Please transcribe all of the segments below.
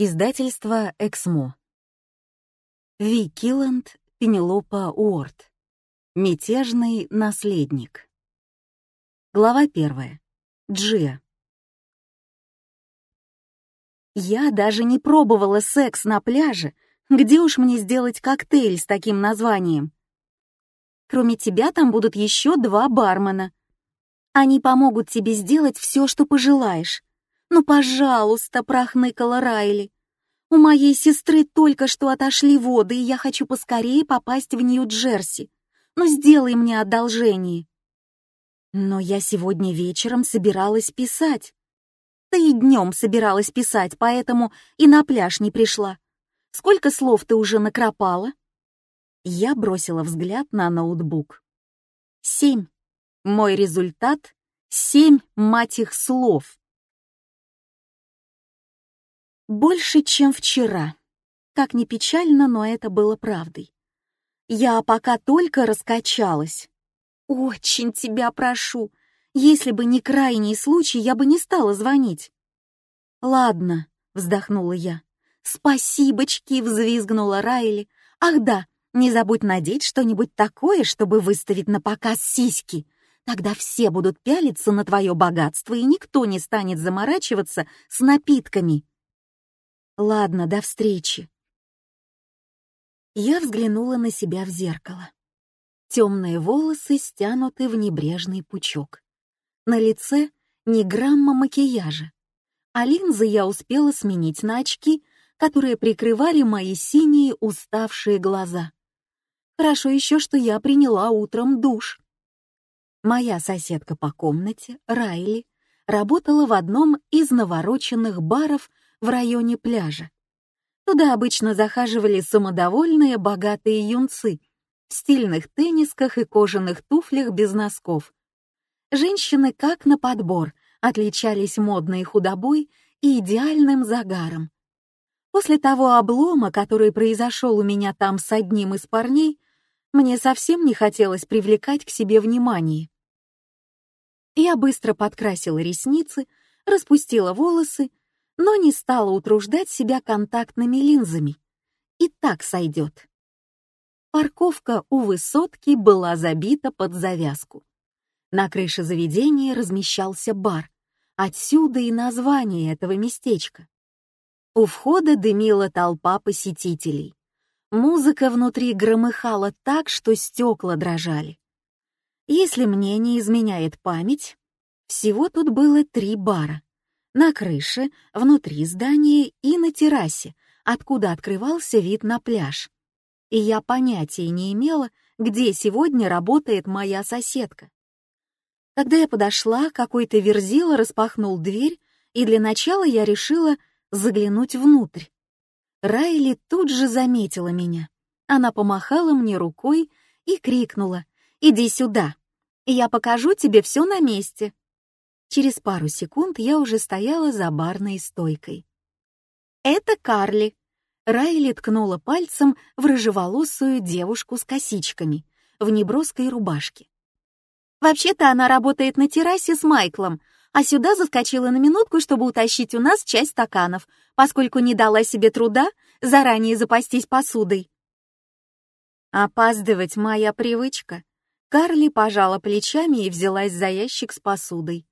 Издательство «Эксмо». Ви Килланд, Пенелопа Уорд. Мятежный наследник. Глава первая. Джия. Я даже не пробовала секс на пляже. Где уж мне сделать коктейль с таким названием? Кроме тебя там будут еще два бармена. Они помогут тебе сделать все, что пожелаешь. «Ну, пожалуйста», — прохныкала Райли. «У моей сестры только что отошли воды, и я хочу поскорее попасть в Нью-Джерси. Ну, сделай мне одолжение». Но я сегодня вечером собиралась писать. Ты и днем собиралась писать, поэтому и на пляж не пришла. Сколько слов ты уже накропала? Я бросила взгляд на ноутбук. Семь. Мой результат — семь, мать их, слов. Больше, чем вчера. Как ни печально, но это было правдой. Я пока только раскачалась. Очень тебя прошу. Если бы не крайний случай, я бы не стала звонить. Ладно, вздохнула я. Спасибочки, взвизгнула Райли. Ах да, не забудь надеть что-нибудь такое, чтобы выставить на показ сиськи. Тогда все будут пялиться на твое богатство, и никто не станет заморачиваться с напитками. Ладно, до встречи. Я взглянула на себя в зеркало. Темные волосы стянуты в небрежный пучок. На лице ни грамма макияжа. А линзы я успела сменить на очки, которые прикрывали мои синие уставшие глаза. Хорошо еще, что я приняла утром душ. Моя соседка по комнате, Райли, работала в одном из навороченных баров в районе пляжа. Туда обычно захаживали самодовольные богатые юнцы в стильных теннисках и кожаных туфлях без носков. Женщины как на подбор отличались модной худобой и идеальным загаром. После того облома, который произошел у меня там с одним из парней, мне совсем не хотелось привлекать к себе внимание. Я быстро подкрасила ресницы, распустила волосы но не стала утруждать себя контактными линзами. И так сойдет. Парковка у высотки была забита под завязку. На крыше заведения размещался бар. Отсюда и название этого местечка. У входа дымила толпа посетителей. Музыка внутри громыхала так, что стекла дрожали. Если мне не изменяет память, всего тут было три бара на крыше, внутри здания и на террасе, откуда открывался вид на пляж. И я понятия не имела, где сегодня работает моя соседка. Когда я подошла, какой-то верзила распахнул дверь, и для начала я решила заглянуть внутрь. Райли тут же заметила меня. Она помахала мне рукой и крикнула «Иди сюда, я покажу тебе все на месте». Через пару секунд я уже стояла за барной стойкой. «Это Карли!» Райли ткнула пальцем в рыжеволосую девушку с косичками в неброской рубашке. «Вообще-то она работает на террасе с Майклом, а сюда заскочила на минутку, чтобы утащить у нас часть стаканов, поскольку не дала себе труда заранее запастись посудой». «Опаздывать моя привычка», Карли пожала плечами и взялась за ящик с посудой.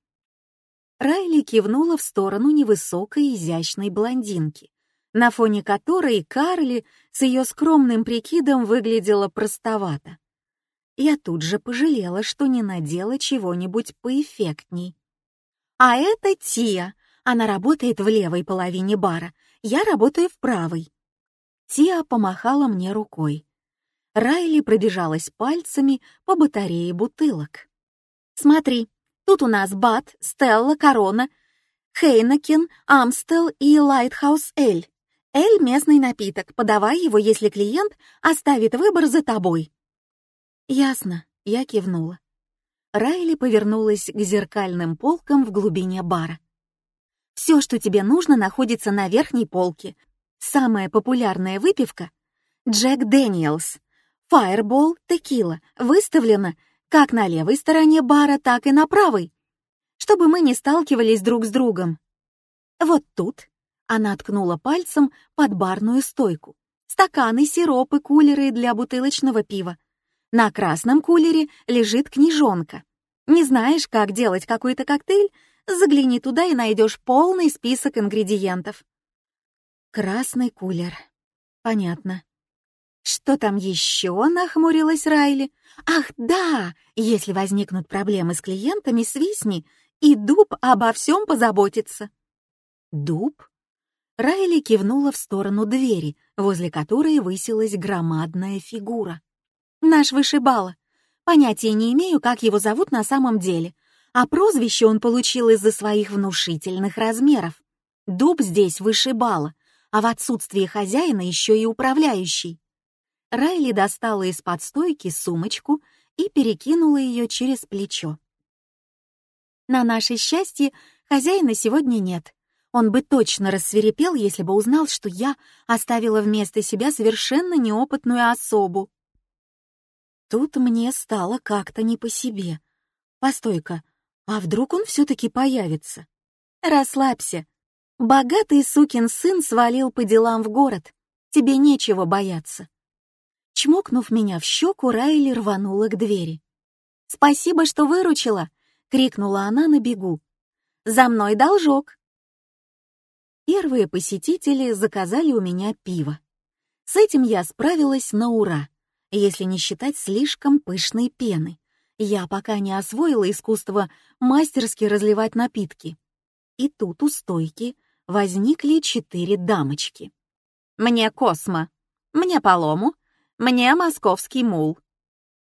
Райли кивнула в сторону невысокой изящной блондинки, на фоне которой Карли с ее скромным прикидом выглядела простовато. Я тут же пожалела, что не надела чего-нибудь поэффектней. «А это Тия. Она работает в левой половине бара. Я работаю в правой». Тия помахала мне рукой. Райли пробежалась пальцами по батарее бутылок. «Смотри, Тут у нас Бат, Стелла, Корона, Heineken, Amstel и Lighthouse Эль. Эль — местный напиток, подавай его, если клиент оставит выбор за тобой. Ясно, я кивнула. Райли повернулась к зеркальным полкам в глубине бара. Все, что тебе нужно, находится на верхней полке. Самая популярная выпивка — Jack Daniel's. Fireball, текила, выставлена как на левой стороне бара, так и на правой, чтобы мы не сталкивались друг с другом. Вот тут Она ткнула пальцем под барную стойку. Стаканы, сиропы, кулеры для бутылочного пива. На красном кулере лежит книжонка. Не знаешь, как делать какой-то коктейль? Загляни туда и найдешь полный список ингредиентов. Красный кулер. Понятно. Что там еще? Нахмурилась Райли. Ах, да! Если возникнут проблемы с клиентами, свистни, и дуб обо всем позаботится. Дуб? Райли кивнула в сторону двери, возле которой высилась громадная фигура. «Наш вышибала. Понятия не имею, как его зовут на самом деле, а прозвище он получил из-за своих внушительных размеров. Дуб здесь вышибала, а в отсутствие хозяина еще и управляющий. Райли достала из-под стойки сумочку и перекинула ее через плечо. На наше счастье, хозяина сегодня нет. Он бы точно рассверепел, если бы узнал, что я оставила вместо себя совершенно неопытную особу. Тут мне стало как-то не по себе. Постой-ка, а вдруг он все-таки появится? Расслабься. Богатый сукин сын свалил по делам в город. Тебе нечего бояться. Чмокнув меня в щеку, Райли рванула к двери. «Спасибо, что выручила!» — крикнула она на бегу. «За мной должок!» Первые посетители заказали у меня пиво. С этим я справилась на ура, если не считать слишком пышной пены. Я пока не освоила искусство мастерски разливать напитки. И тут у стойки возникли четыре дамочки. «Мне Космо, мне Полому, мне Московский мул».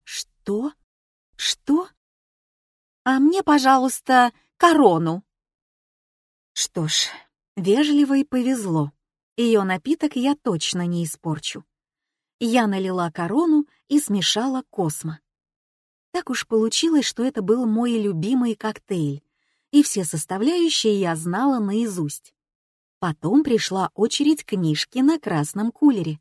«Что? Что?» «А мне, пожалуйста, корону». Что ж, Вежливо и повезло. Ее напиток я точно не испорчу. Я налила корону и смешала космо. Так уж получилось, что это был мой любимый коктейль, и все составляющие я знала наизусть. Потом пришла очередь книжки на красном кулере.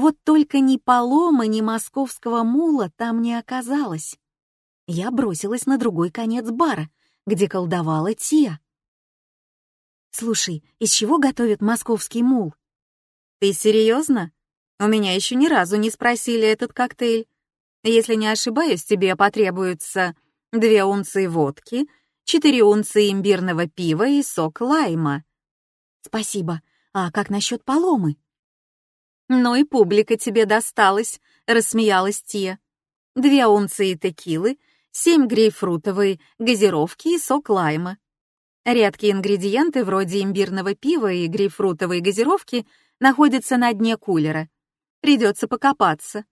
Вот только ни полома, ни московского мула там не оказалось. Я бросилась на другой конец бара, где колдовала Тия. Слушай, из чего готовят московский мул? Ты серьезно? У меня еще ни разу не спросили этот коктейль. Если не ошибаюсь, тебе потребуется две унции водки, четыре унции имбирного пива и сок лайма. Спасибо. А как насчет поломы? Ну и публика тебе досталась, рассмеялась Тия. Две унции текилы, семь грейпфрутовой газировки и сок лайма. Редкие ингредиенты вроде имбирного пива и грейпфрутовой газировки находятся на дне кулера. Придется покопаться.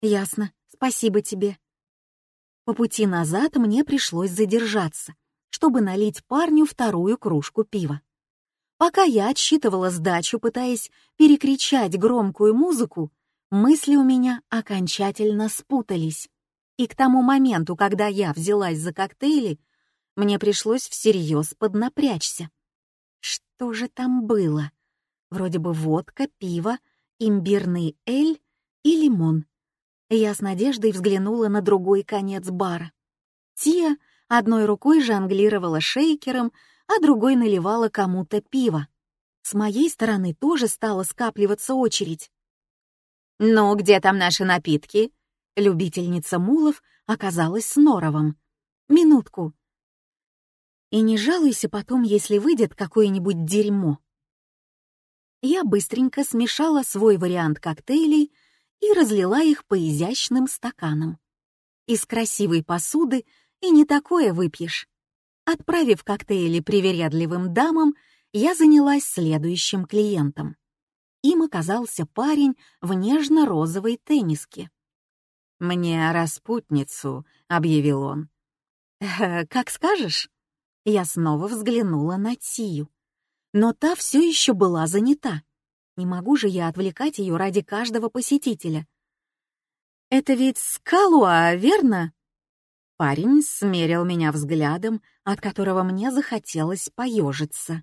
Ясно, спасибо тебе. По пути назад мне пришлось задержаться, чтобы налить парню вторую кружку пива. Пока я отсчитывала сдачу, пытаясь перекричать громкую музыку, мысли у меня окончательно спутались. И к тому моменту, когда я взялась за коктейли, мне пришлось всерьез поднапрячься. Что же там было? Вроде бы водка, пиво, имбирный эль и лимон. Я с надеждой взглянула на другой конец бара. Тия одной рукой жонглировала шейкером, а другой наливала кому-то пиво. С моей стороны тоже стала скапливаться очередь. «Ну, где там наши напитки?» Любительница мулов оказалась с Норовым. «Минутку, и не жалуйся потом, если выйдет какое-нибудь дерьмо. Я быстренько смешала свой вариант коктейлей и разлила их по изящным стаканам. Из красивой посуды и не такое выпьешь. Отправив коктейли привередливым дамам, я занялась следующим клиентом. Им оказался парень в нежно-розовой тенниске. «Мне распутницу», — объявил он. «Э, «Как скажешь». Я снова взглянула на Тию. Но та все еще была занята. Не могу же я отвлекать ее ради каждого посетителя. «Это ведь Скалуа, верно?» Парень смерил меня взглядом, от которого мне захотелось поежиться.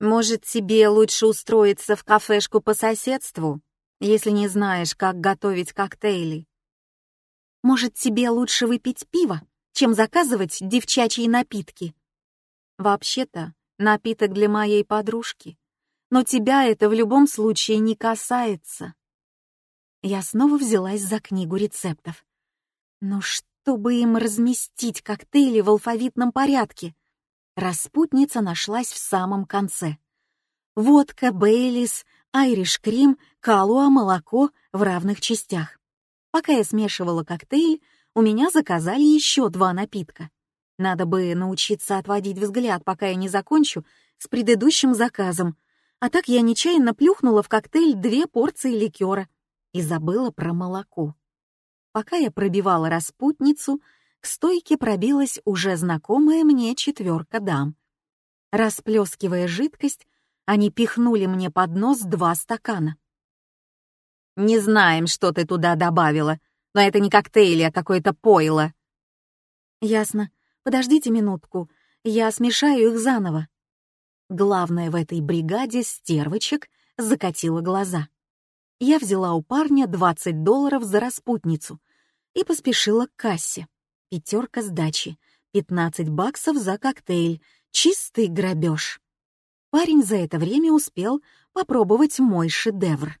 «Может, тебе лучше устроиться в кафешку по соседству, если не знаешь, как готовить коктейли? Может, тебе лучше выпить пиво?» чем заказывать девчачьи напитки. Вообще-то, Напиток для моей подружки. Но тебя это в любом случае не касается. Я снова взялась за книгу рецептов. Ну чтобы им разместить коктейли в алфавитном порядке? Распутница нашлась в самом конце. Водка, Бейлис, Айриш Крим, Калуа, молоко в равных частях. Пока я смешивала коктейль, у меня заказали еще два напитка. Надо бы научиться отводить взгляд, пока я не закончу с предыдущим заказом. А так я нечаянно плюхнула в коктейль две порции ликера и забыла про молоко. Пока я пробивала распутницу, к стойке пробилась уже знакомая мне четверка дам. Расплескивая жидкость, они пихнули мне под нос два стакана. «Не знаем, что ты туда добавила, но это не коктейли, а какое-то пойло». «Ясно. Подождите минутку, я смешаю их заново». Главное в этой бригаде стервочек закатила глаза. Я взяла у парня 20 долларов за распутницу и поспешила к кассе. Пятерка сдачи, 15 баксов за коктейль, чистый грабеж. Парень за это время успел попробовать мой шедевр.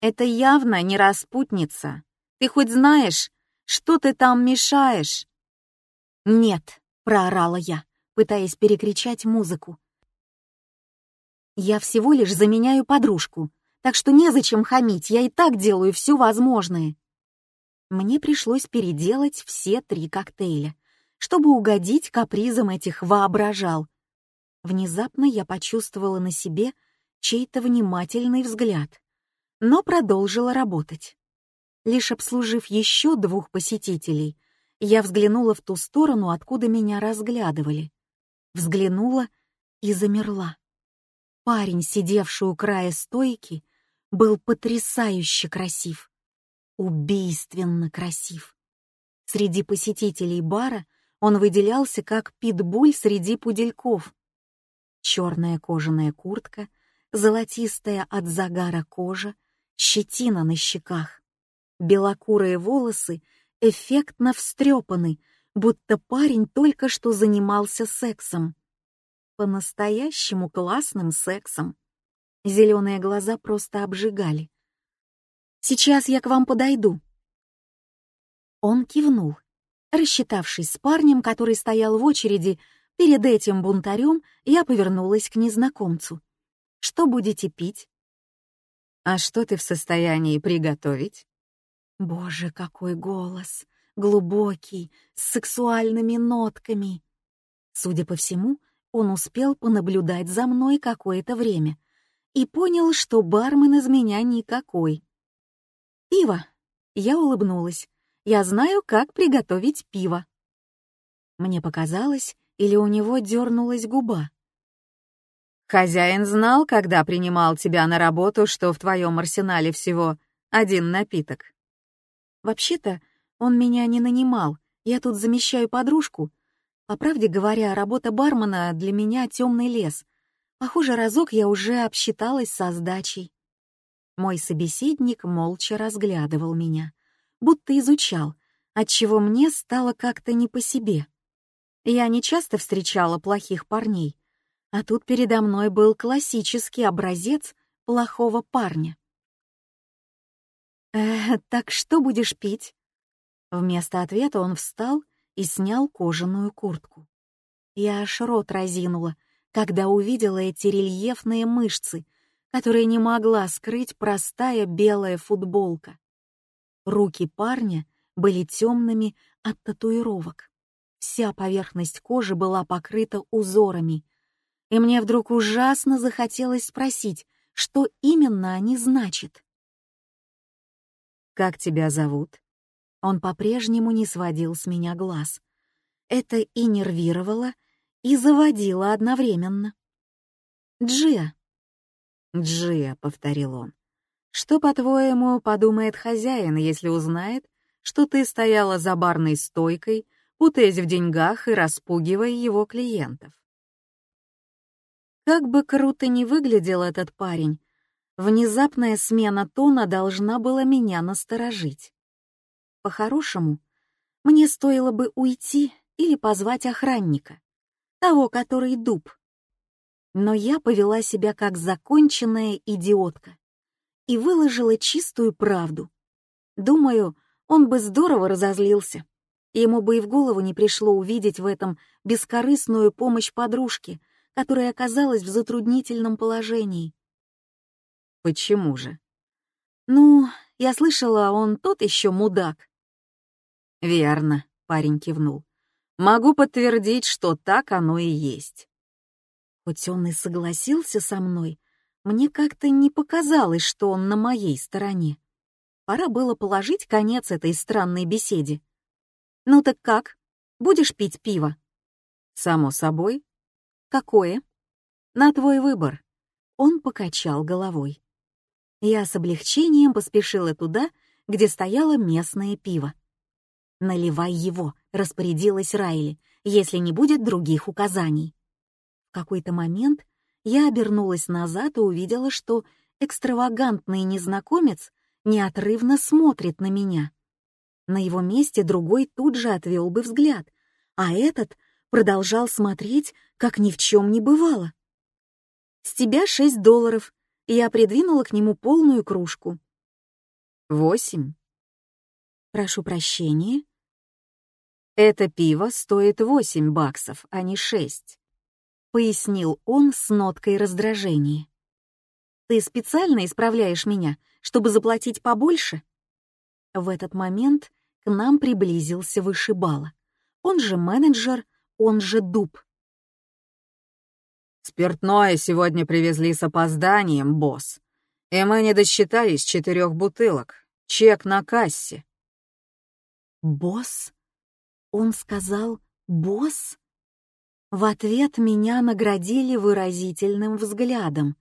«Это явно не распутница. Ты хоть знаешь, что ты там мешаешь?» «Нет», — проорала я, пытаясь перекричать музыку. «Я всего лишь заменяю подружку, так что незачем хамить, я и так делаю все возможное». Мне пришлось переделать все три коктейля, чтобы угодить капризам этих воображал. Внезапно я почувствовала на себе чей-то внимательный взгляд, но продолжила работать. Лишь обслужив еще двух посетителей, я взглянула в ту сторону, откуда меня разглядывали. Взглянула и замерла. Парень, сидевший у края стойки, был потрясающе красив. Убийственно красив. Среди посетителей бара он выделялся как питбуль среди пудельков. Черная кожаная куртка, золотистая от загара кожа, щетина на щеках. Белокурые волосы эффектно встрепаны, будто парень только что занимался сексом. По-настоящему классным сексом. Зеленые глаза просто обжигали. «Сейчас я к вам подойду». Он кивнул. Рассчитавшись с парнем, который стоял в очереди, перед этим бунтарем я повернулась к незнакомцу. «Что будете пить?» «А что ты в состоянии приготовить?» Боже, какой голос! Глубокий, с сексуальными нотками. Судя по всему, он успел понаблюдать за мной какое-то время и понял, что бармен из меня никакой. «Пиво!» Я улыбнулась. «Я знаю, как приготовить пиво». Мне показалось, или у него дернулась губа. «Хозяин знал, когда принимал тебя на работу, что в твоем арсенале всего один напиток?» Вообще-то, он меня не нанимал, я тут замещаю подружку. По правде говоря, работа бармена для меня темный лес. Похоже, разок я уже обсчиталась со сдачей. Мой собеседник молча разглядывал меня, будто изучал, отчего мне стало как-то не по себе. Я не часто встречала плохих парней, а тут передо мной был классический образец плохого парня. «Э, так что будешь пить?» Вместо ответа он встал и снял кожаную куртку. Я аж рот разинула, когда увидела эти рельефные мышцы, которые не могла скрыть простая белая футболка. Руки парня были темными от татуировок. Вся поверхность кожи была покрыта узорами, и мне вдруг ужасно захотелось спросить, что именно они значат. «Как тебя зовут?» Он по-прежнему не сводил с меня глаз. Это и нервировало, и заводило одновременно. «Джиа». «Джиа», — повторил он. «Что, по-твоему, подумает хозяин, если узнает, что ты стояла за барной стойкой, путаясь в деньгах и распугивая его клиентов?» Как бы круто ни выглядел этот парень, Внезапная смена тона должна была меня насторожить. По-хорошему, мне стоило бы уйти или позвать охранника, того, который дуб. Но я повела себя как законченная идиотка и выложила чистую правду. Думаю, он бы здорово разозлился. Ему бы и в голову не пришло увидеть в этом бескорыстную помощь подружке, которая оказалась в затруднительном положении. Почему же? Ну, я слышала, он тот еще мудак. Верно, парень кивнул. Могу подтвердить, что так оно и есть. Хоть он и согласился со мной, мне как-то не показалось, что он на моей стороне. Пора было положить конец этой странной беседе. «Ну так как? Будешь пить пиво?» «Само собой». «Какое?» «На твой выбор». Он покачал головой. Я с облегчением поспешила туда, где стояло местное пиво. «Наливай его», — распорядилась Райли, «если не будет других указаний». В какой-то момент я обернулась назад и увидела, что экстравагантный незнакомец неотрывно смотрит на меня. На его месте другой тут же отвел бы взгляд, а этот продолжал смотреть, как ни в чем не бывало. «С тебя шесть долларов», я придвинула к нему полную кружку. «Восемь?» «Прошу прощения», «Это пиво стоит восемь баксов, а не шесть», — пояснил он с ноткой раздражения. «Ты специально исправляешь меня, чтобы заплатить побольше?» В этот момент к нам приблизился вышибала. Он же менеджер, он же дуб. «Спиртное сегодня привезли с опозданием, босс, и мы не досчитались четырех бутылок. Чек на кассе». «Босс?» Он сказал «босс»? В ответ меня наградили выразительным взглядом.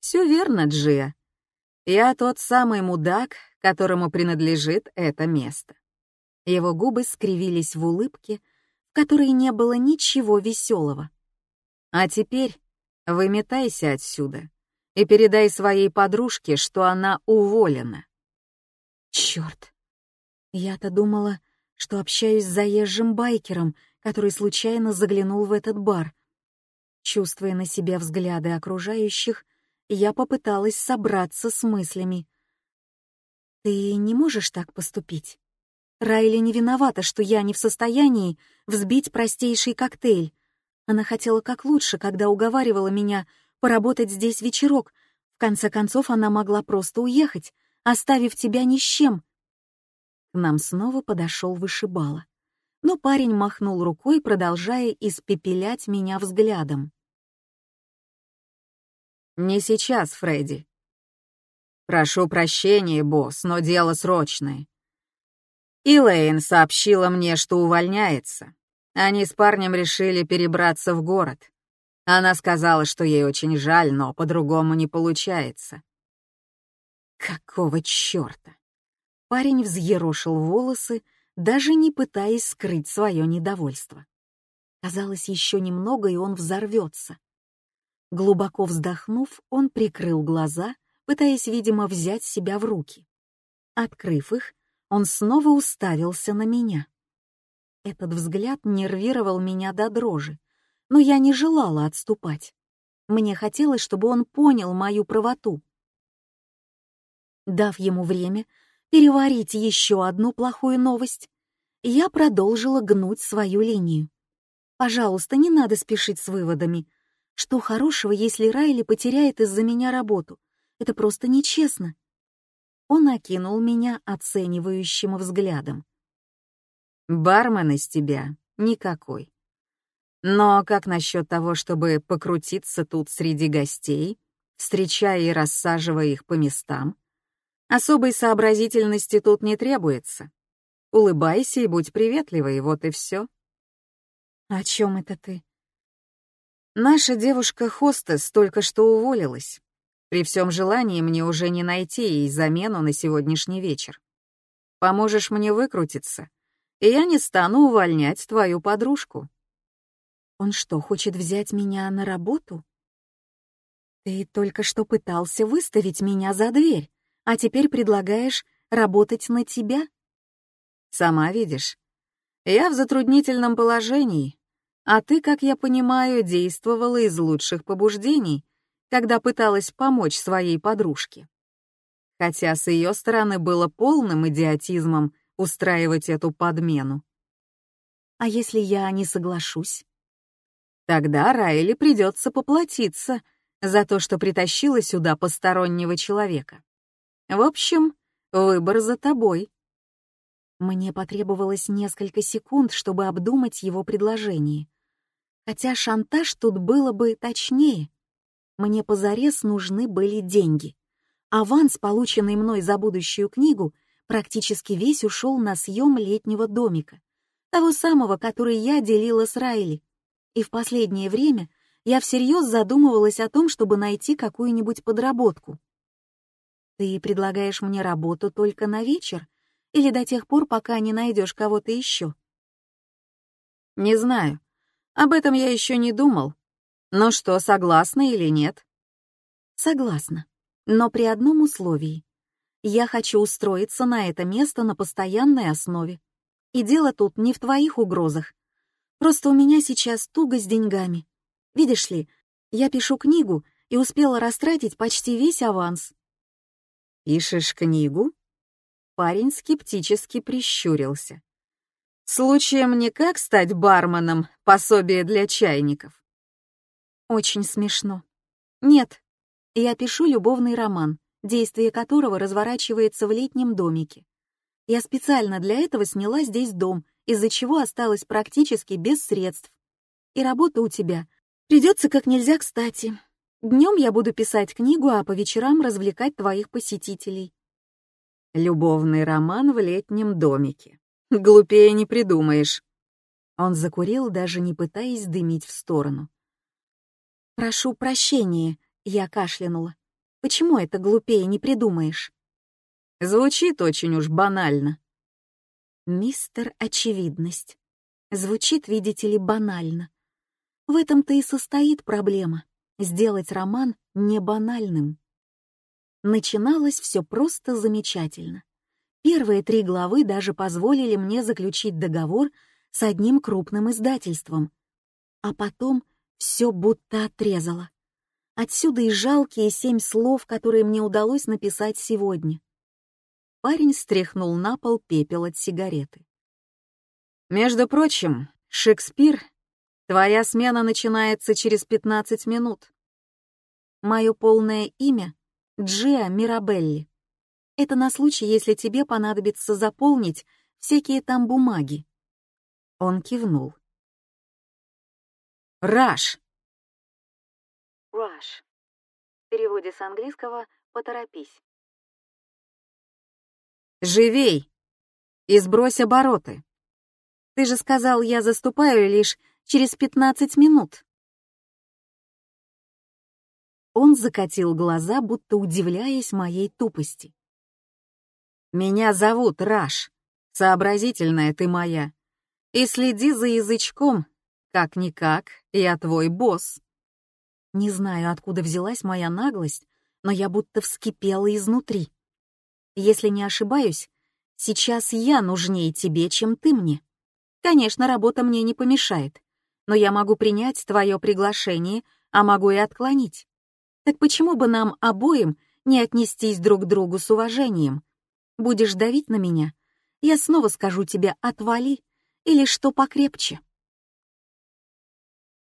«Все верно, Джия. Я тот самый мудак, которому принадлежит это место». Его губы скривились в улыбке, в которой не было ничего веселого. «А теперь выметайся отсюда и передай своей подружке, что она уволена». Черт! Я-то думала, что общаюсь с заезжим байкером, который случайно заглянул в этот бар. Чувствуя на себе взгляды окружающих, я попыталась собраться с мыслями. «Ты не можешь так поступить? Райли не виновата, что я не в состоянии взбить простейший коктейль. Она хотела как лучше, когда уговаривала меня поработать здесь вечерок. В конце концов, она могла просто уехать, оставив тебя ни с чем. К нам снова подошел вышибала. Но парень махнул рукой, продолжая испепелять меня взглядом. «Не сейчас, Фредди. Прошу прощения, босс, но дело срочное. Илэйн сообщила мне, что увольняется. Они с парнем решили перебраться в город. Она сказала, что ей очень жаль, но по-другому не получается. Какого чёрта? Парень взъерошил волосы, даже не пытаясь скрыть свое недовольство. Казалось, еще немного, и он взорвется. Глубоко вздохнув, он прикрыл глаза, пытаясь, видимо, взять себя в руки. Открыв их, он снова уставился на меня. Этот взгляд нервировал меня до дрожи, но я не желала отступать. Мне хотелось, чтобы он понял мою правоту. Дав ему время, переварить еще одну плохую новость, я продолжила гнуть свою линию. Пожалуйста, не надо спешить с выводами. Что хорошего, если Райли потеряет из-за меня работу? Это просто нечестно. Он окинул меня оценивающим взглядом. Бармен из тебя никакой. Но как насчет того, чтобы покрутиться тут среди гостей, встречая и рассаживая их по местам? Особой сообразительности тут не требуется. Улыбайся и будь приветливой, вот и все. О чем это ты? Наша девушка-хостес только что уволилась. При всем желании мне уже не найти ей замену на сегодняшний вечер. Поможешь мне выкрутиться, и я не стану увольнять твою подружку. Он что, хочет взять меня на работу? Ты только что пытался выставить меня за дверь а теперь предлагаешь работать на тебя? Сама видишь. Я в затруднительном положении, а ты, как я понимаю, действовала из лучших побуждений, когда пыталась помочь своей подружке. Хотя с ее стороны было полным идиотизмом устраивать эту подмену. А если я не соглашусь? Тогда Райли придется поплатиться за то, что притащила сюда постороннего человека. В общем, выбор за тобой. Мне потребовалось несколько секунд, чтобы обдумать его предложение. Хотя шантаж тут было бы точнее. Мне позарез нужны были деньги. Аванс, полученный мной за будущую книгу, практически весь ушел на съем летнего домика, того самого, который я делила с Райли. И в последнее время я всерьез задумывалась о том, чтобы найти какую-нибудь подработку. Ты предлагаешь мне работу только на вечер или до тех пор, пока не найдешь кого-то еще? Не знаю. Об этом я еще не думал. Но что, согласна или нет? Согласна. Но при одном условии. Я хочу устроиться на это место на постоянной основе. И дело тут не в твоих угрозах. Просто у меня сейчас туго с деньгами. Видишь ли, я пишу книгу и успела растратить почти весь аванс. «Пишешь книгу?» Парень скептически прищурился. «Случаем не как стать барменом, пособие для чайников?» Очень смешно. Нет, я пишу любовный роман, действие которого разворачивается в летнем домике. Я специально для этого сняла здесь дом, из-за чего осталась практически без средств. И работа у тебя придется как нельзя кстати. Днем я буду писать книгу, а по вечерам развлекать твоих посетителей. Любовный роман в летнем домике. Глупее не придумаешь. Он закурил, даже не пытаясь дымить в сторону. «Прошу прощения», — я кашлянула. «Почему это глупее не придумаешь?» Звучит очень уж банально. Мистер Очевидность. Звучит, видите ли, банально. В этом-то и состоит проблема — сделать роман не банальным. Начиналось все просто замечательно. Первые три главы даже позволили мне заключить договор с одним крупным издательством. А потом все будто отрезало. Отсюда и жалкие семь слов, которые мне удалось написать сегодня. Парень стряхнул на пол пепел от сигареты. «Между прочим, Шекспир, твоя смена начинается через пятнадцать минут». Мое полное имя Джиа Мирабелли. Это на случай, если тебе понадобится заполнить всякие там бумаги. Он кивнул. Раш. Rush. В переводе с английского «поторопись». Живей и сбрось обороты. Ты же сказал, я заступаю лишь через пятнадцать минут. Он закатил глаза, будто удивляясь моей тупости. «Меня зовут Раш. Сообразительная ты моя. И следи за язычком. Как-никак, я твой босс». Не знаю, откуда взялась моя наглость, но я будто вскипела изнутри. Если не ошибаюсь, сейчас я нужнее тебе, чем ты мне. Конечно, работа мне не помешает, но я могу принять твое приглашение, а могу и отклонить. Так почему бы нам обоим не отнестись друг к другу с уважением? Будешь давить на меня, я снова скажу тебе «отвали» или что покрепче.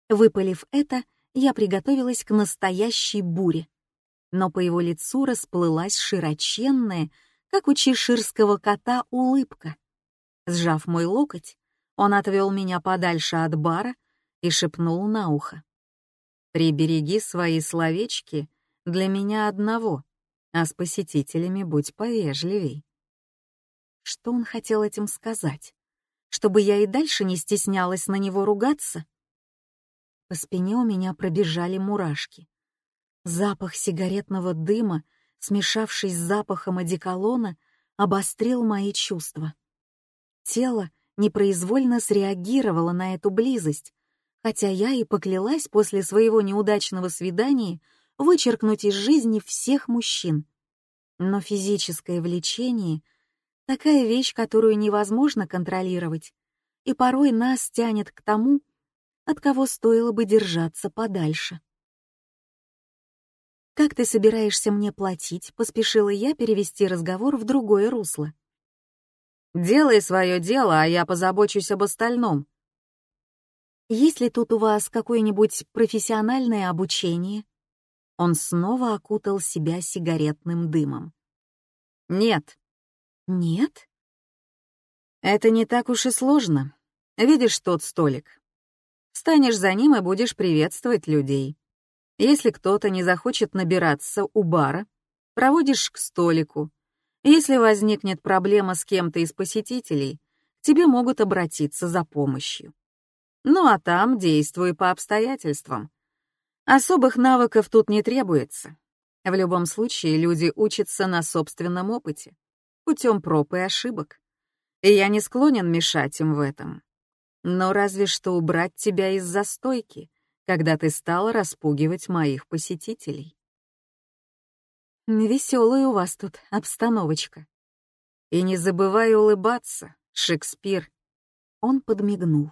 Выпалив это, я приготовилась к настоящей буре. Но по его лицу расплылась широченная, как у чеширского кота, улыбка. Сжав мой локоть, он отвел меня подальше от бара и шепнул на ухо. Прибереги свои словечки для меня одного, а с посетителями будь повежливей. Что он хотел этим сказать? Чтобы я и дальше не стеснялась на него ругаться? По спине у меня пробежали мурашки. Запах сигаретного дыма, смешавшись с запахом одеколона, обострил мои чувства. Тело непроизвольно среагировало на эту близость, хотя я и поклялась после своего неудачного свидания вычеркнуть из жизни всех мужчин. Но физическое влечение — такая вещь, которую невозможно контролировать, и порой нас тянет к тому, от кого стоило бы держаться подальше. «Как ты собираешься мне платить?» — поспешила я перевести разговор в другое русло. «Делай свое дело, а я позабочусь об остальном». «Есть ли тут у вас какое-нибудь профессиональное обучение?» Он снова окутал себя сигаретным дымом. «Нет». «Нет?» «Это не так уж и сложно. Видишь тот столик? Станешь за ним и будешь приветствовать людей. Если кто-то не захочет набираться у бара, проводишь к столику. Если возникнет проблема с кем-то из посетителей, тебе могут обратиться за помощью. Ну а там действуй по обстоятельствам. Особых навыков тут не требуется. В любом случае люди учатся на собственном опыте, путем проб и ошибок. И я не склонен мешать им в этом. Но разве что убрать тебя из застойки, когда ты стала распугивать моих посетителей. Веселая у вас тут обстановочка. И не забывай улыбаться, Шекспир. Он подмигнул.